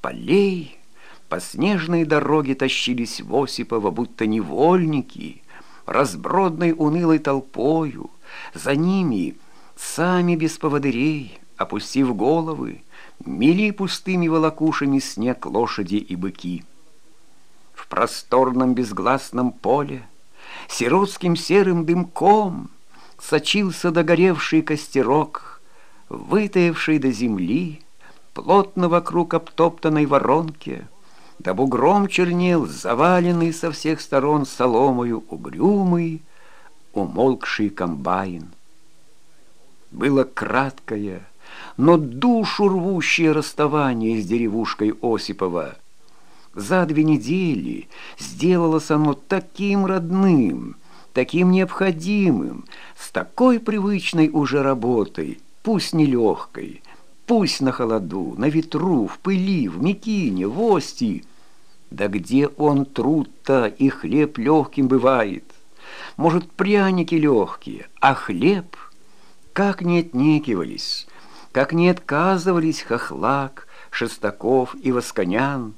полей по снежной дороге тащились в Осипова, будто невольники, разбродной унылой толпою. За ними, сами без поводырей, опустив головы, мели пустыми волокушами снег лошади и быки. В просторном безгласном поле сиротским серым дымком сочился догоревший костерок, вытаявший до земли, плотно вокруг обтоптанной воронки, да бугром чернел заваленный со всех сторон соломою угрюмый, умолкший комбайн. Было краткое, но душу рвущее расставание с деревушкой Осипова. За две недели сделалось оно таким родным, таким необходимым, с такой привычной уже работой, пусть нелегкой, пусть на холоду, на ветру, в пыли, в мекине, в ости. Да где он труд-то и хлеб легким бывает? Может, пряники легкие, а хлеб? Как не отнекивались, как не отказывались Хохлак, Шестаков и Восконян,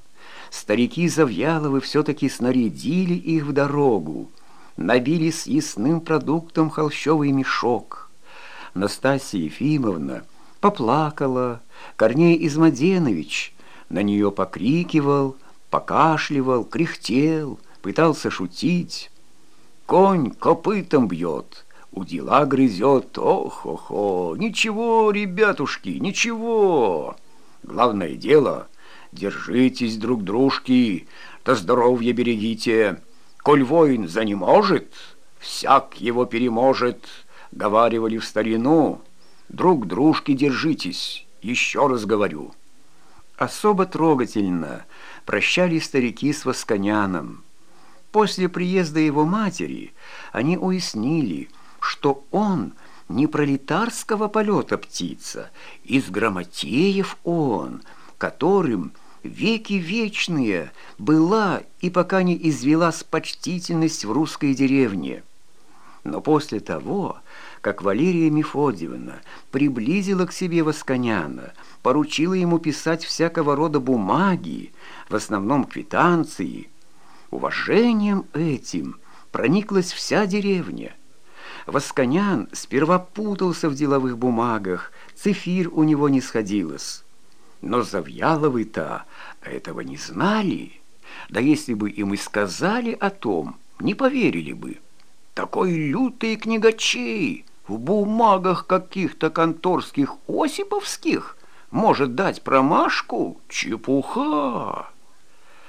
старики Завьяловы все-таки снарядили их в дорогу, набили с ясным продуктом холщовый мешок. Настасья Ефимовна поплакала, Корней Измаденович на нее покрикивал, покашливал, кряхтел, пытался шутить. Конь копытом бьет, у дела грызет, ох-охо, ничего, ребятушки, ничего. Главное дело, держитесь друг дружки, то здоровье берегите. Коль воин за не может, всяк его переможет, говаривали в старину. Друг дружки держитесь, еще раз говорю. Особо трогательно прощались старики с Восконяном. После приезда его матери они уяснили – что он не пролетарского полета птица, из грамотеев он, которым веки вечные была и пока не извелась почтительность в русской деревне. Но после того, как Валерия Мефодьевна приблизила к себе Восконяна, поручила ему писать всякого рода бумаги, в основном квитанции, уважением этим прониклась вся деревня. Восконян сперва путался в деловых бумагах, цифир у него не сходилось. Но Завьяловы-то этого не знали. Да если бы им и сказали о том, не поверили бы. Такой лютый книгачей в бумагах каких-то конторских осиповских может дать промашку? Чепуха!